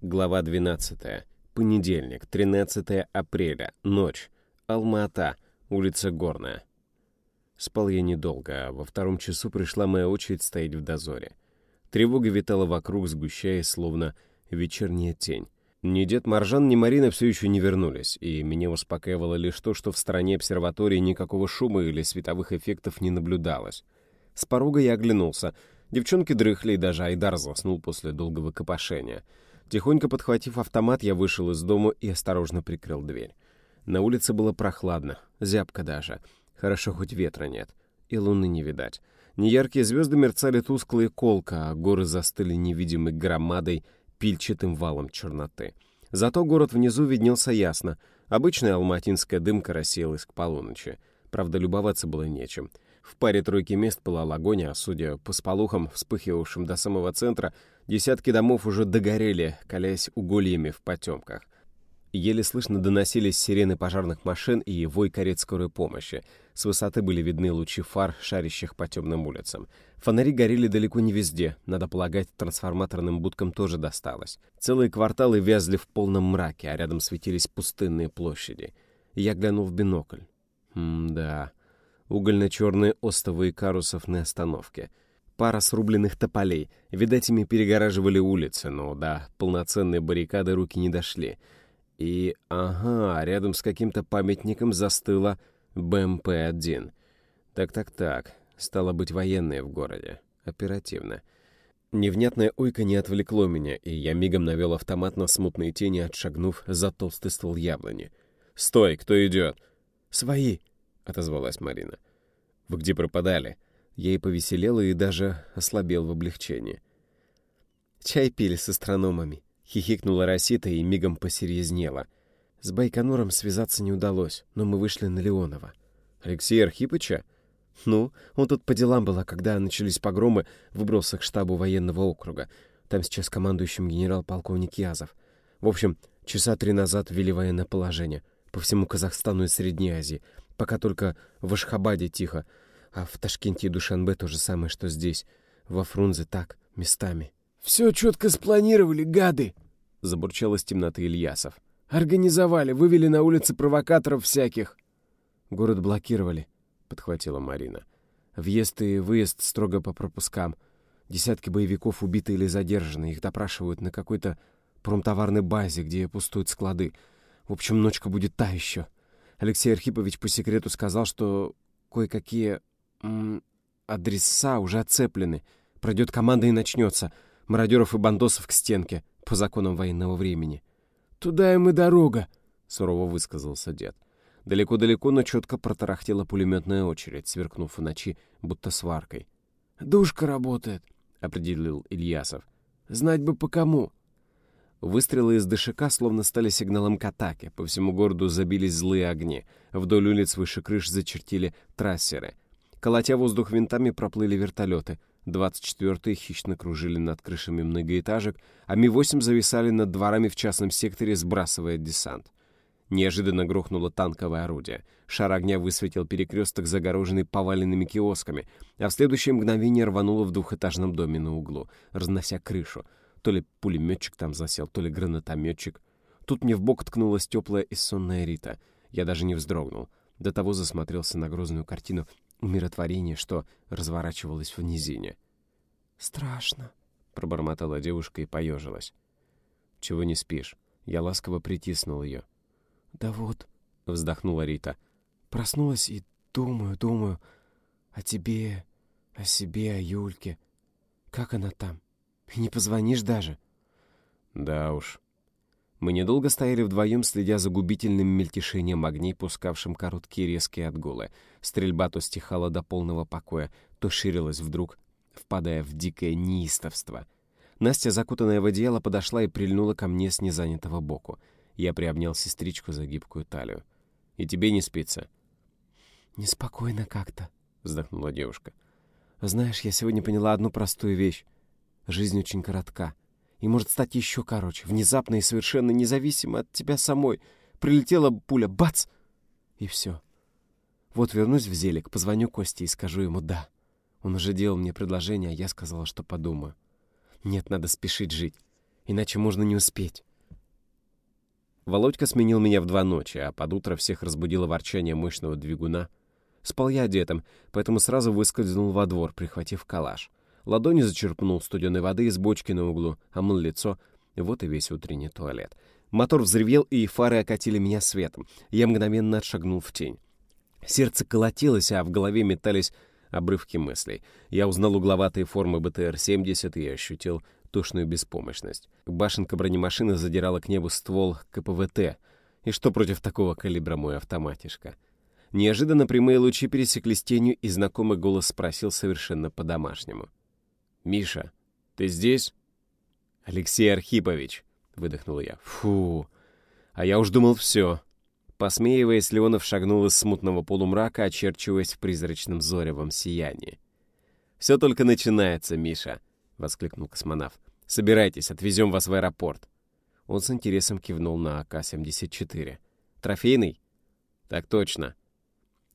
Глава 12. Понедельник, 13 апреля. Ночь. Алма-Ата. Улица Горная. Спал я недолго, а во втором часу пришла моя очередь стоять в дозоре. Тревога витала вокруг, сгущаясь, словно вечерняя тень. Ни дед Маржан, ни Марина все еще не вернулись, и меня успокаивало лишь то, что в стороне обсерватории никакого шума или световых эффектов не наблюдалось. С порога я оглянулся. Девчонки дрыхли, и даже Айдар заснул после долгого копошения — Тихонько подхватив автомат, я вышел из дома и осторожно прикрыл дверь. На улице было прохладно, зябко даже. Хорошо, хоть ветра нет. И луны не видать. Неяркие звезды мерцали тускло и колко, а горы застыли невидимой громадой, пильчатым валом черноты. Зато город внизу виднелся ясно. Обычная алматинская дымка рассеялась к полуночи. Правда, любоваться было нечем. В паре тройки мест пылал огонь, а, судя по сполохам, вспыхивавшим до самого центра, Десятки домов уже догорели, колясь угольями в потемках. Еле слышно доносились сирены пожарных машин и вой карет скорой помощи. С высоты были видны лучи фар, шарящих по темным улицам. Фонари горели далеко не везде. Надо полагать, трансформаторным будкам тоже досталось. Целые кварталы вязли в полном мраке, а рядом светились пустынные площади. Я глянул в бинокль. М-да. Угольно-черные остовы и карусов на остановке — пара срубленных тополей. Видать, ими перегораживали улицы, но да, полноценные баррикады руки не дошли. И, ага, рядом с каким-то памятником застыла БМП-1. Так-так-так, стало быть, военные в городе. Оперативно. Невнятное ойка не отвлекло меня, и я мигом навел автомат на смутные тени, отшагнув за толстый ствол яблони. «Стой! Кто идет?» «Свои!» — отозвалась Марина. «Вы где пропадали?» Я и повеселела, и даже ослабел в облегчении. «Чай пили с астрономами», — хихикнула Росита и мигом посерьезнела. «С Байконуром связаться не удалось, но мы вышли на Леонова». «Алексея Архипыча?» «Ну, он тут по делам был, а когда начались погромы, выбрался к штабу военного округа. Там сейчас командующим генерал-полковник Язов. В общем, часа три назад ввели военное положение по всему Казахстану и Средней Азии, пока только в Ашхабаде тихо, а в Ташкенте и Душанбе то же самое, что здесь. Во Фрунзе так, местами. «Все четко спланировали, гады!» — забурчал из темноты Ильясов. «Организовали, вывели на улицы провокаторов всяких». «Город блокировали», — подхватила Марина. «Въезд и выезд строго по пропускам. Десятки боевиков убиты или задержаны. Их допрашивают на какой-то промтоварной базе, где пустуют склады. В общем, ночка будет та еще. Алексей Архипович по секрету сказал, что кое-какие адреса уже оцеплены. Пройдет команда и начнется. Мародеров и бандосов к стенке, по законам военного времени. «Туда им и дорога», — сурово высказался дед. Далеко-далеко, но четко протарахтела пулеметная очередь, сверкнув в ночи, будто сваркой. «Душка работает», — определил Ильясов. «Знать бы по кому». Выстрелы из ДШК словно стали сигналом к атаке. По всему городу забились злые огни. Вдоль улиц выше крыш зачертили трассеры — Колотя воздух винтами проплыли вертолеты. 24-е хищно кружили над крышами многоэтажек, а Ми-8 зависали над дворами в частном секторе, сбрасывая десант. Неожиданно грохнуло танковое орудие. Шар огня высветил перекресток, загороженный поваленными киосками, а в следующее мгновение рвануло в двухэтажном доме на углу, разнося крышу. То ли пулеметчик там засел, то ли гранатометчик. Тут мне в бок ткнулась теплая и сонная Рита. Я даже не вздрогнул. До того засмотрелся на грозную картину умиротворение, что разворачивалось в низине. «Страшно», — пробормотала девушка и поежилась. «Чего не спишь?» Я ласково притиснул ее. «Да вот», — вздохнула Рита. «Проснулась и думаю, думаю о тебе, о себе, о Юльке. Как она там? И не позвонишь даже?» «Да уж», мы недолго стояли вдвоем, следя за губительным мельтешением огней, пускавшим короткие резкие отгулы. Стрельба то стихала до полного покоя, то ширилась вдруг, впадая в дикое неистовство. Настя, закутанная в одеяло, подошла и прильнула ко мне с незанятого боку. Я приобнял сестричку за гибкую талию. «И тебе не спится?» «Неспокойно как-то», — вздохнула девушка. «Знаешь, я сегодня поняла одну простую вещь. Жизнь очень коротка и может стать еще короче. Внезапно и совершенно независимо от тебя самой. Прилетела пуля, бац! И все. Вот вернусь в Зелик, позвоню Косте и скажу ему «да». Он уже делал мне предложение, а я сказала, что подумаю. Нет, надо спешить жить. иначе можно не успеть. Володька сменил меня в два ночи, а под утро всех разбудило ворчание мощного двигуна. Спал я одетым, поэтому сразу выскользнул во двор, прихватив калаш. Ладони зачерпнул студеной воды из бочки на углу, омыл лицо, вот и весь утренний туалет. Мотор взревел, и фары окатили меня светом. Я мгновенно отшагнул в тень. Сердце колотилось, а в голове метались обрывки мыслей. Я узнал угловатые формы БТР-70 и ощутил тошную беспомощность. Башенка бронемашины задирала к небу ствол КПВТ. И что против такого калибра мой автоматишка? Неожиданно прямые лучи пересекли тенью, и знакомый голос спросил совершенно по-домашнему. «Миша, ты здесь?» «Алексей Архипович», — выдохнул я. «Фу, а я уж думал все». Посмеиваясь, Леонов шагнул из смутного полумрака, очерчиваясь в призрачном зоревом сиянии. «Все только начинается, Миша», — воскликнул космонавт. «Собирайтесь, отвезем вас в аэропорт». Он с интересом кивнул на АК-74. «Трофейный?» «Так точно».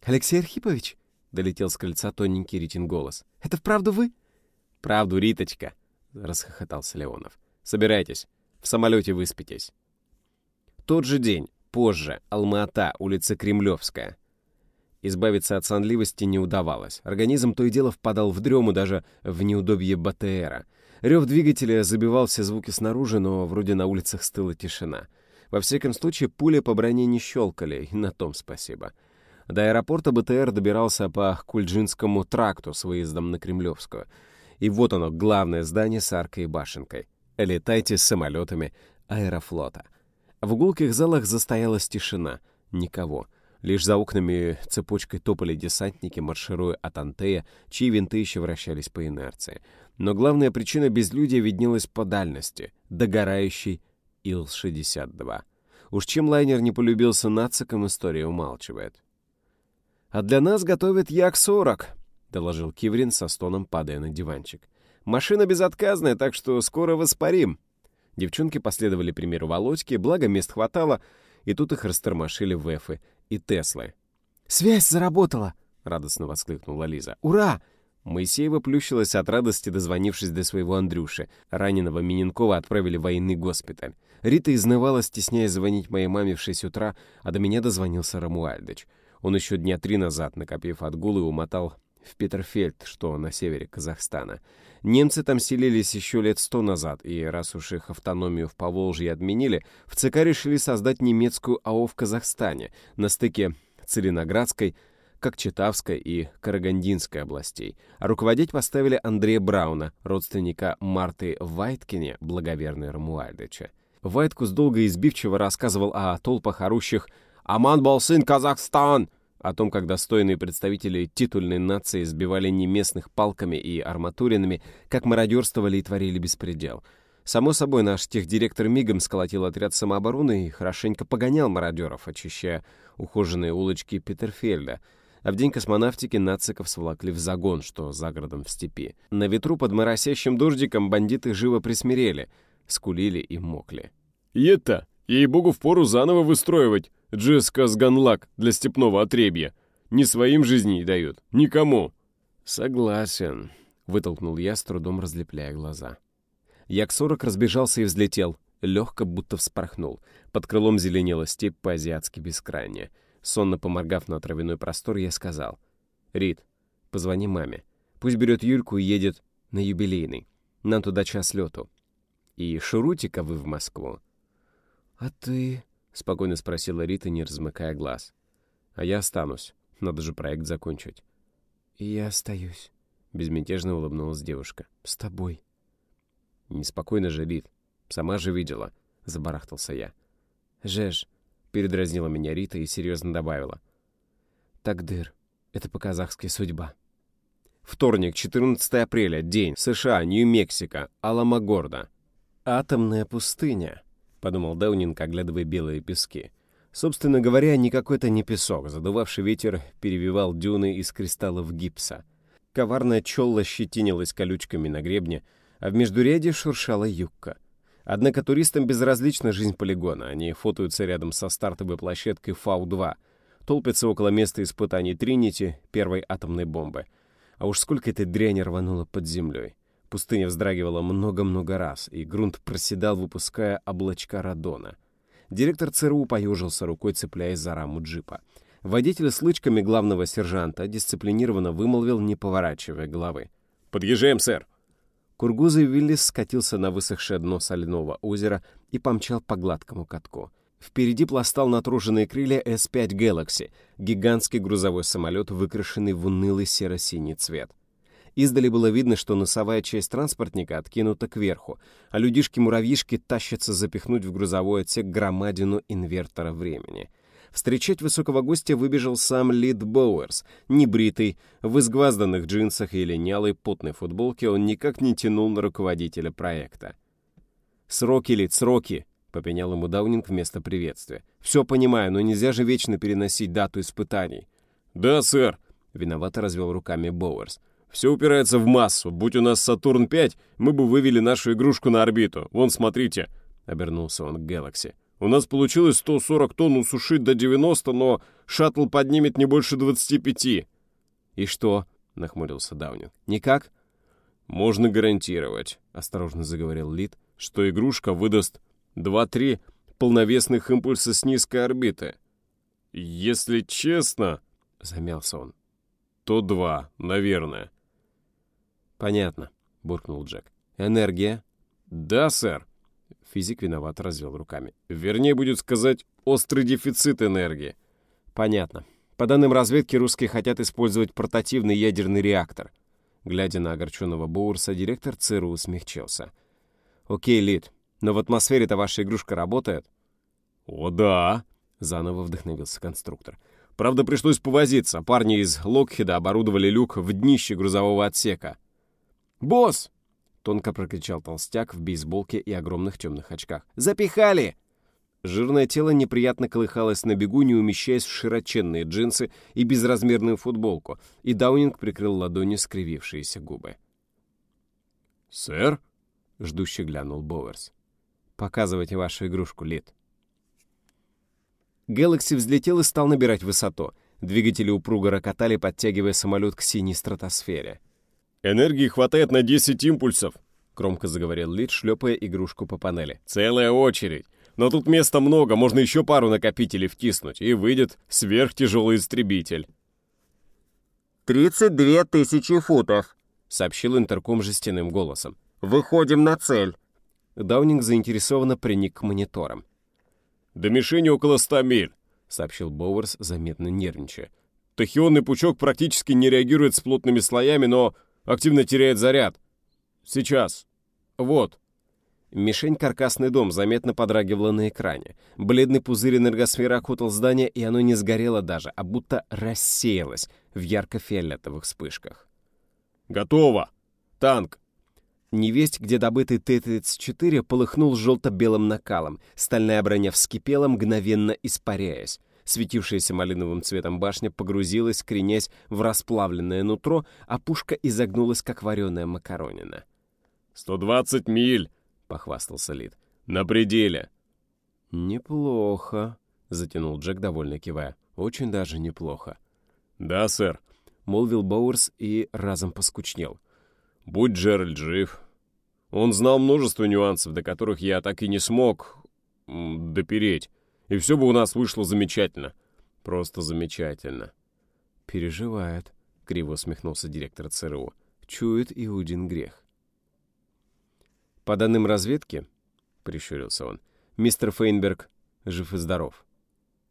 «Алексей Архипович?» — долетел с крыльца тоненький Ритин голос. «Это вправду вы?» «Правду, Риточка», — расхохотался Леонов. «Собирайтесь, в самолете выспитесь». Тот же день, позже, Алма-Ата, улица Кремлевская. Избавиться от сонливости не удавалось. Организм то и дело впадал в дрему даже в неудобье БТРа. Рев двигателя забивал все звуки снаружи, но вроде на улицах стыла тишина. Во всяком случае, пули по броне не щелкали, и на том спасибо. До аэропорта БТР добирался по Кульджинскому тракту с выездом на Кремлевскую. И вот оно, главное здание с аркой и башенкой. Летайте с самолетами аэрофлота. В гулких залах застоялась тишина. Никого. Лишь за окнами цепочкой топали десантники, маршируя от Антея, чьи винты еще вращались по инерции. Но главная причина безлюдия виднелась по дальности — догорающий Ил-62. Уж чем лайнер не полюбился нацикам, история умалчивает. «А для нас готовят Як-40», — доложил Киврин со стоном, падая на диванчик. «Машина безотказная, так что скоро воспарим». Девчонки последовали примеру Володьки, благо мест хватало, и тут их растормошили Вэфы и Теслы. «Связь заработала!» — радостно воскликнула Лиза. «Ура!» Моисеева плющилась от радости, дозвонившись до своего Андрюши. Раненого Миненкова отправили в военный госпиталь. Рита изнывала, стесняясь звонить моей маме в 6 утра, а до меня дозвонился Рамуальдыч. Он еще дня три назад, накопив отгулы, умотал в Петерфельд, что на севере Казахстана. Немцы там селились еще лет сто назад, и раз уж их автономию в Поволжье отменили, в ЦК решили создать немецкую АО в Казахстане на стыке Целиноградской, Кокчетавской и Карагандинской областей. А руководить поставили Андрея Брауна, родственника Марты Вайткине, благоверной Рамуальдыча. Вайткус долго и избивчиво рассказывал о толпах орущих «Аман был сын Казахстан!» О том, как достойные представители титульной нации сбивали неместных палками и арматуринами, как мародерствовали и творили беспредел. Само собой, наш техдиректор мигом сколотил отряд самообороны и хорошенько погонял мародеров, очищая ухоженные улочки Петерфельда. А в день космонавтики нациков сволокли в загон, что за городом в степи. На ветру под моросящим дождиком бандиты живо присмирели, скулили и мокли. «И это, ей-богу, впору заново выстроивать!» Джеска Сганлак для степного отребья. Ни своим жизни не дают, никому. Согласен, вытолкнул я, с трудом разлепляя глаза. Як-40 разбежался и взлетел, легко будто вспорхнул. Под крылом зеленела степь по-азиатски бескрайняя. Сонно поморгав на травяной простор, я сказал. «Рит, позвони маме. Пусть берет Юльку и едет на юбилейный. Нам туда час лету. И шуруйте-ка вы в Москву». «А ты...» — спокойно спросила Рита, не размыкая глаз. «А я останусь. Надо же проект закончить». «И я остаюсь», — безмятежно улыбнулась девушка. «С тобой». «Неспокойно же, Рит. Сама же видела», — забарахтался я. «Жеж», — передразнила меня Рита и серьезно добавила. «Тагдыр. Это по-казахски судьба». Вторник, 14 апреля, день, США, Нью-Мексико, Аламагорда. Атомная пустыня подумал Даунинг, оглядывая белые пески. Собственно говоря, никакой это не песок. Задувавший ветер перевивал дюны из кристаллов гипса. Коварная чолла щетинилась колючками на гребне, а в междуряде шуршала юбка. Однако туристам безразлична жизнь полигона. Они фотаются рядом со стартовой площадкой Фау-2, толпятся около места испытаний Тринити, первой атомной бомбы. А уж сколько этой дряни рвануло под землей. Пустыня вздрагивала много-много раз, и грунт проседал, выпуская облачка радона. Директор ЦРУ поежился рукой, цепляясь за раму джипа. Водитель с лычками главного сержанта дисциплинированно вымолвил, не поворачивая головы. «Подъезжаем, сэр!» Кургузый Виллис скатился на высохшее дно соляного озера и помчал по гладкому катку. Впереди пластал натруженные крылья S-5 Galaxy, гигантский грузовой самолет, выкрашенный в унылый серо-синий цвет. Издали было видно, что носовая часть транспортника откинута кверху, а людишки-муравьишки тащатся запихнуть в грузовой отсек громадину инвертора времени. Встречать высокого гостя выбежал сам Лид Боуэрс. Небритый, в изгвазданных джинсах и линялой потной футболке он никак не тянул на руководителя проекта. «Сроки, Лид, сроки!» — попенял ему Даунинг вместо приветствия. «Все понимаю, но нельзя же вечно переносить дату испытаний». «Да, сэр!» — виновато развел руками Боуэрс. Все упирается в массу. Будь у нас Сатурн-5, мы бы вывели нашу игрушку на орбиту. Вон, смотрите!» — обернулся он к Galaxy. «У нас получилось 140 тонн усушить до 90, но шаттл поднимет не больше 25». «И что?» — нахмурился Даунинг. «Никак?» «Можно гарантировать», — осторожно заговорил Лид, «что игрушка выдаст 2-3 полновесных импульса с низкой орбиты». «Если честно», — замялся он, — «то два, наверное». «Понятно», — буркнул Джек. «Энергия?» «Да, сэр». Физик виноват развел руками. «Вернее, будет сказать, острый дефицит энергии». «Понятно. По данным разведки, русские хотят использовать портативный ядерный реактор». Глядя на огорченного Боурса, директор ЦРУ смягчился. «Окей, Лид, но в атмосфере-то ваша игрушка работает?» «О, да!» — заново вдохновился конструктор. «Правда, пришлось повозиться. Парни из Локхеда оборудовали люк в днище грузового отсека. «Босс!» — тонко прокричал толстяк в бейсболке и огромных темных очках. «Запихали!» Жирное тело неприятно колыхалось на бегу, не умещаясь в широченные джинсы и безразмерную футболку, и Даунинг прикрыл ладонью скривившиеся губы. «Сэр?» — ждущий глянул Боуэрс. «Показывайте вашу игрушку, Лид». Гэлакси взлетел и стал набирать высоту. Двигатели упруго рокотали, подтягивая самолет к синей стратосфере. «Энергии хватает на 10 импульсов», — громко заговорил Лид, шлепая игрушку по панели. «Целая очередь. Но тут места много, можно еще пару накопителей втиснуть, и выйдет сверхтяжелый истребитель». «Тридцать две тысячи футов», — сообщил интерком жестяным голосом. «Выходим на цель». Даунинг заинтересованно приник к мониторам. «До мишени около ста миль», — сообщил Боуэрс, заметно нервничая. «Тахионный пучок практически не реагирует с плотными слоями, но активно теряет заряд. Сейчас. Вот». Мишень «Каркасный дом» заметно подрагивала на экране. Бледный пузырь энергосферы окутал здание, и оно не сгорело даже, а будто рассеялось в ярко-фиолетовых вспышках. «Готово! Танк!» Невесть, где добытый Т-34, полыхнул желто-белым накалом. Стальная броня вскипела, мгновенно испаряясь. Светившаяся малиновым цветом башня погрузилась, кренясь в расплавленное нутро, а пушка изогнулась, как вареная макаронина. «Сто двадцать миль!» — похвастался Лид. «На пределе!» «Неплохо», — затянул Джек, довольно кивая. «Очень даже неплохо». «Да, сэр», — молвил Боуэрс и разом поскучнел. «Будь Джеральд жив. Он знал множество нюансов, до которых я так и не смог допереть. И все бы у нас вышло замечательно. Просто замечательно». «Переживает», — криво усмехнулся директор ЦРУ. «Чует Иудин грех». «По данным разведки», — прищурился он, — «мистер Фейнберг жив и здоров».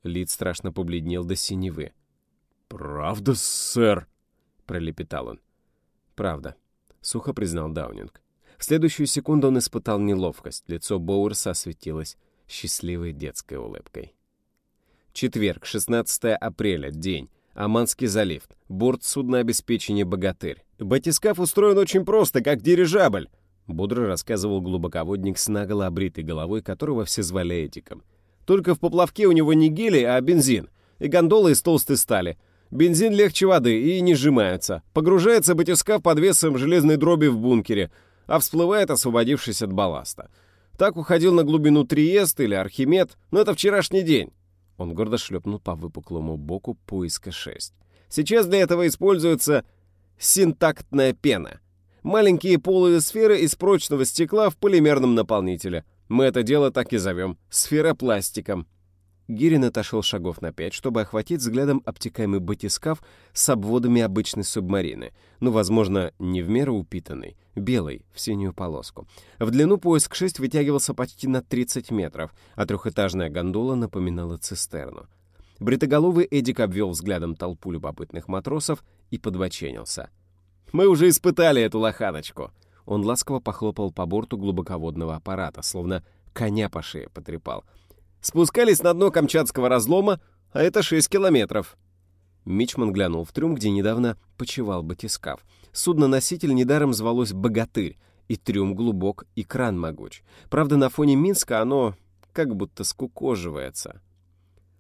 Лид страшно побледнел до синевы. «Правда, сэр?» — пролепетал он. «Правда», — сухо признал Даунинг. В следующую секунду он испытал неловкость. Лицо Боуэрса осветилось счастливой детской улыбкой. Четверг, 16 апреля, день. Аманский залив. Борт суднообеспечения «Богатырь». «Батискаф устроен очень просто, как дирижабль», — бодро рассказывал глубоководник с наголо обритой головой, которого все звали Эдиком. «Только в поплавке у него не гелий, а бензин. И гондола из толстой стали. Бензин легче воды и не сжимается. Погружается батискаф под весом железной дроби в бункере, а всплывает, освободившись от балласта. Так уходил на глубину Триест или Архимед, но это вчерашний день». Он гордо шлепнул по выпуклому боку поиска 6. «Сейчас для этого используется синтактная пена». Маленькие полые сферы из прочного стекла в полимерном наполнителе. Мы это дело так и зовем — сферопластиком. Гирин отошел шагов на пять, чтобы охватить взглядом обтекаемый батискаф с обводами обычной субмарины, ну, возможно, не в меру упитанный, белый, в синюю полоску. В длину поиск 6 вытягивался почти на 30 метров, а трехэтажная гондола напоминала цистерну. Бритоголовый Эдик обвел взглядом толпу любопытных матросов и подбоченился. «Мы уже испытали эту лоханочку!» Он ласково похлопал по борту глубоководного аппарата, словно коня по шее потрепал — Спускались на дно Камчатского разлома, а это 6 километров. Мичман глянул в трюм, где недавно почевал батискаф. Судно-носитель недаром звалось «Богатырь», и трюм глубок, и кран могуч. Правда, на фоне Минска оно как будто скукоживается.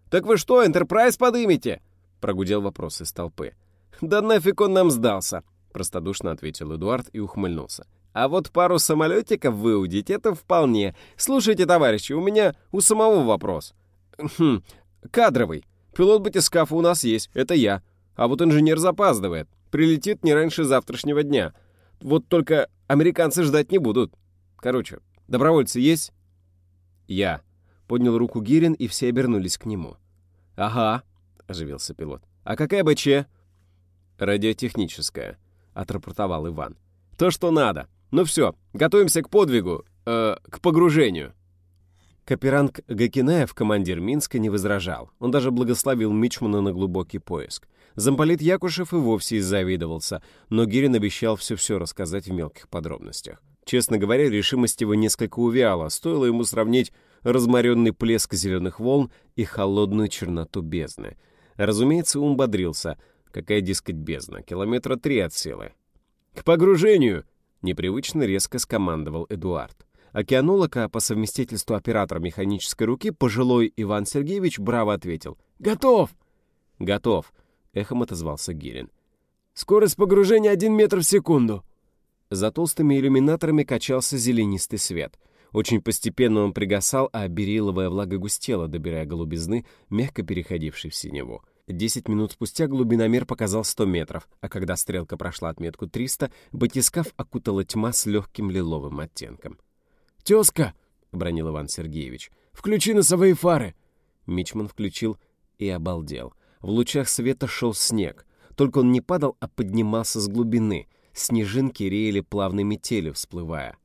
«Так вы что, Энтерпрайз подымете?» — прогудел вопрос из толпы. «Да нафиг он нам сдался!» — простодушно ответил Эдуард и ухмыльнулся. А вот пару самолетиков выудить — это вполне. Слушайте, товарищи, у меня у самого вопрос. Хм, кадровый. Пилот батискафа у нас есть, это я. А вот инженер запаздывает. Прилетит не раньше завтрашнего дня. Вот только американцы ждать не будут. Короче, добровольцы есть? Я. Поднял руку Гирин, и все обернулись к нему. «Ага», — оживился пилот. «А какая БЧ?» «Радиотехническая», — отрапортовал Иван. «То, что надо. Ну все, готовимся к подвигу, э, к погружению. Каперанг Гакинаев, командир Минска, не возражал. Он даже благословил Мичмана на глубокий поиск. Замполит Якушев и вовсе завидовался, но Гирин обещал все-все рассказать в мелких подробностях. Честно говоря, решимость его несколько увяла, стоило ему сравнить разморенный плеск зеленых волн и холодную черноту бездны. Разумеется, ум бодрился. Какая, дескать, бездна? Километра три от силы. «К погружению!» Непривычно резко скомандовал Эдуард. Океанолог, а по совместительству оператор механической руки, пожилой Иван Сергеевич браво ответил. «Готов!» «Готов!» — эхом отозвался Гирин. «Скорость погружения один метр в секунду!» За толстыми иллюминаторами качался зеленистый свет. Очень постепенно он пригасал, а бериловая влага густела, добирая голубизны, мягко переходившей в синеву. Десять минут спустя глубиномер показал 100 метров, а когда стрелка прошла отметку 300, батискаф окутала тьма с легким лиловым оттенком. «Тезка!» — бронил Иван Сергеевич. «Включи носовые фары!» Мичман включил и обалдел. В лучах света шел снег. Только он не падал, а поднимался с глубины. Снежинки реяли плавной метелью, всплывая.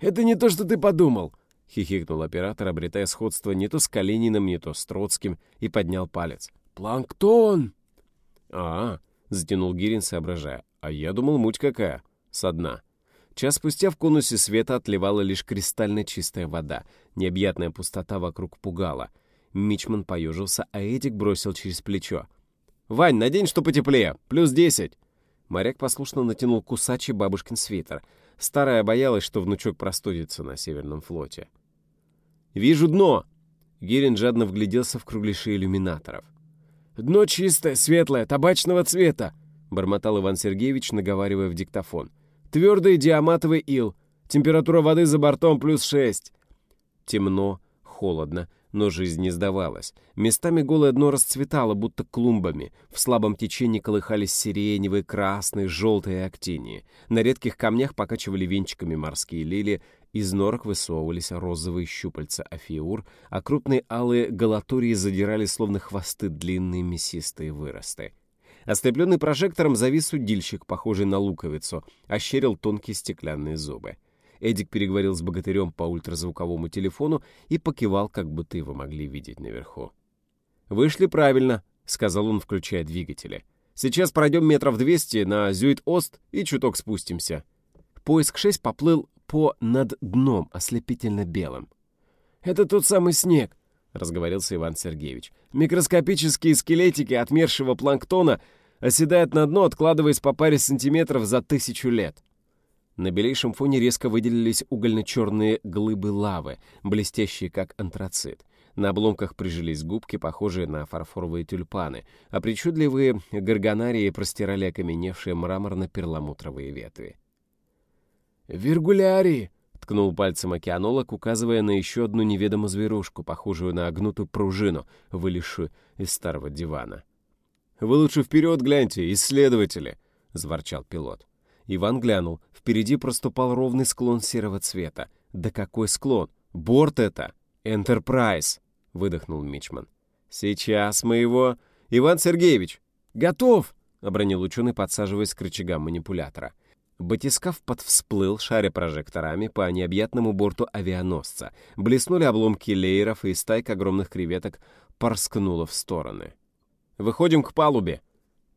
«Это не то, что ты подумал!» — хихикнул оператор, обретая сходство не то с Калининым, не то с Троцким, и поднял палец. «Планктон!» «А, — затянул Гирин, соображая. «А я думал, муть какая. Со дна». Час спустя в конусе света отливала лишь кристально чистая вода. Необъятная пустота вокруг пугала. Мичман поежился, а Эдик бросил через плечо. «Вань, надень, что потеплее. Плюс десять!» Моряк послушно натянул кусачий бабушкин свитер. Старая боялась, что внучок простудится на Северном флоте. «Вижу дно!» Гирин жадно вгляделся в кругляши иллюминаторов. «Дно чистое, светлое, табачного цвета», — бормотал Иван Сергеевич, наговаривая в диктофон. «Твердый диаматовый ил. Температура воды за бортом плюс шесть». Темно, холодно, но жизнь не сдавалась. Местами голое дно расцветало, будто клумбами. В слабом течении колыхались сиреневые, красные, желтые актинии. На редких камнях покачивали венчиками морские лилии, из норок высовывались розовые щупальца афиур, а крупные алые галатурии задирали словно хвосты длинные мясистые выросты. Ослепленный прожектором завис удильщик, похожий на луковицу, ощерил тонкие стеклянные зубы. Эдик переговорил с богатырем по ультразвуковому телефону и покивал, как будто его могли видеть наверху. «Вышли правильно», — сказал он, включая двигатели. «Сейчас пройдем метров двести на Зюит-Ост и чуток спустимся». Поиск 6 поплыл по над дном ослепительно белым. «Это тот самый снег», — разговорился Иван Сергеевич. «Микроскопические скелетики отмершего планктона оседают на дно, откладываясь по паре сантиметров за тысячу лет». На белейшем фоне резко выделились угольно-черные глыбы лавы, блестящие как антрацит. На обломках прижились губки, похожие на фарфоровые тюльпаны, а причудливые горгонарии простирали окаменевшие мраморно-перламутровые ветви. «Виргулярии!» — ткнул пальцем океанолог, указывая на еще одну неведомую зверушку, похожую на огнутую пружину, вылезшую из старого дивана. «Вы лучше вперед гляньте, исследователи!» — заворчал пилот. Иван глянул. Впереди проступал ровный склон серого цвета. Да какой склон? Борт это! «Энтерпрайз!» — выдохнул Мичман. «Сейчас мы его...» «Иван Сергеевич!» «Готов!» — обронил ученый, подсаживаясь к рычагам манипулятора. Батискаф подвсплыл, шаря прожекторами по необъятному борту авианосца. Блеснули обломки лееров, и стайка огромных креветок порскнула в стороны. «Выходим к палубе!»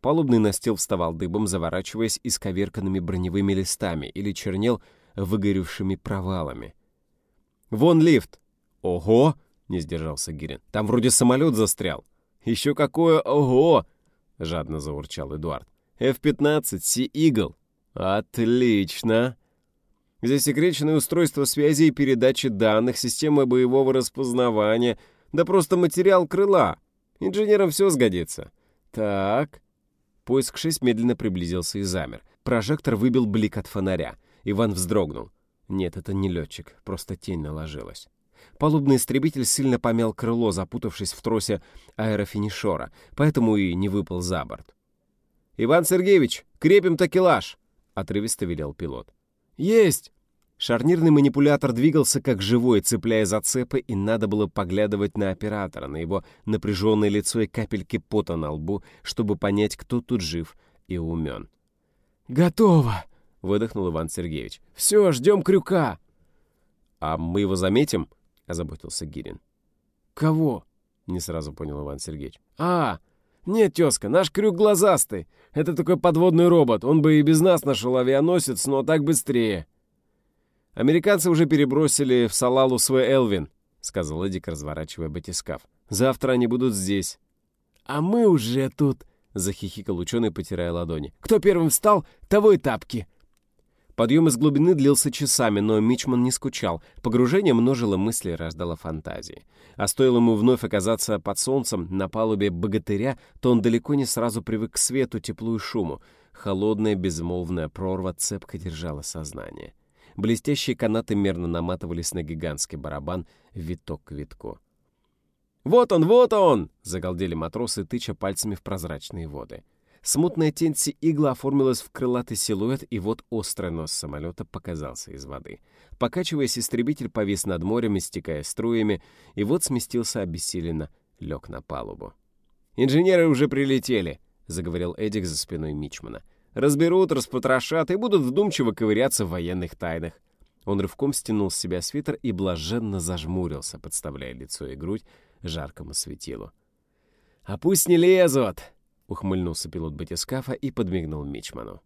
Палубный настил вставал дыбом, заворачиваясь исковерканными броневыми листами или чернел выгоревшими провалами. «Вон лифт!» «Ого!» — не сдержался Гирин. «Там вроде самолет застрял». «Еще какое ого!» — жадно заурчал Эдуард. «F-15, Sea Eagle». «Отлично!» Засекреченное устройство связи и передачи данных, система боевого распознавания, да просто материал крыла. Инженерам все сгодится. Так. Поиск 6 медленно приблизился и замер. Прожектор выбил блик от фонаря. Иван вздрогнул. Нет, это не летчик, просто тень наложилась. Палубный истребитель сильно помял крыло, запутавшись в тросе аэрофинишора, поэтому и не выпал за борт. «Иван Сергеевич, крепим такелаж!» — отрывисто велел пилот. «Есть!» Шарнирный манипулятор двигался как живой, цепляя зацепы, и надо было поглядывать на оператора, на его напряженное лицо и капельки пота на лбу, чтобы понять, кто тут жив и умен. «Готово!» — выдохнул Иван Сергеевич. «Все, ждем крюка!» «А мы его заметим?» — озаботился Гирин. «Кого?» — не сразу понял Иван Сергеевич. «А, нет, тезка, наш крюк глазастый. Это такой подводный робот. Он бы и без нас нашел авианосец, но так быстрее». «Американцы уже перебросили в Салалу свой Элвин», — сказал Эдик, разворачивая батискаф. «Завтра они будут здесь». «А мы уже тут», — захихикал ученый, потирая ладони. «Кто первым встал, того и тапки». Подъем из глубины длился часами, но Мичман не скучал. Погружение множило мысли и рождало фантазии. А стоило ему вновь оказаться под солнцем на палубе богатыря, то он далеко не сразу привык к свету, теплу и шуму. Холодная безмолвная прорва цепко держала сознание. Блестящие канаты мерно наматывались на гигантский барабан виток к витку. «Вот он, вот он!» — загалдели матросы, тыча пальцами в прозрачные воды. Смутная тень игла оформилась в крылатый силуэт, и вот острый нос самолета показался из воды. Покачиваясь, истребитель повис над морем, истекая струями, и вот сместился обессиленно, лег на палубу. «Инженеры уже прилетели», — заговорил Эдик за спиной Мичмана. Разберут, распотрошат и будут вдумчиво ковыряться в военных тайнах. Он рывком стянул с себя свитер и блаженно зажмурился, подставляя лицо и грудь жаркому светилу. «А пусть не лезут!» — ухмыльнулся пилот батискафа и подмигнул Мичману.